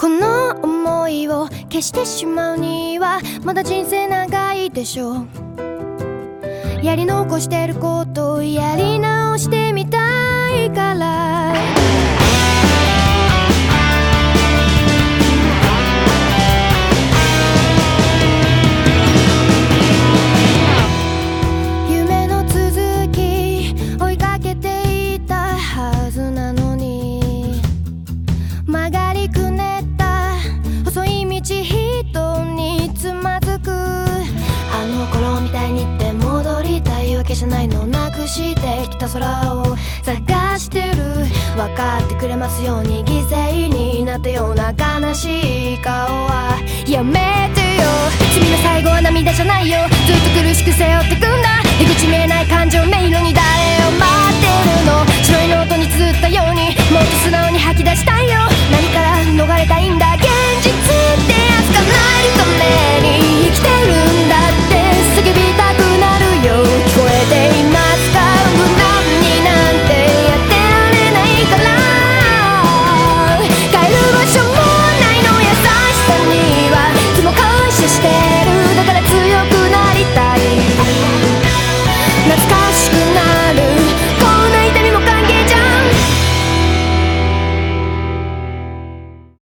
この思いを消してしまうにはまだ人生長いでしょう。やり残してることをやりに行って戻りたいわけじゃないの。なくしてきた空を探してる。分かってくれますように犠牲になったような悲しい顔は。やめてよ。君の最後は涙じゃないよ。ずっと苦しく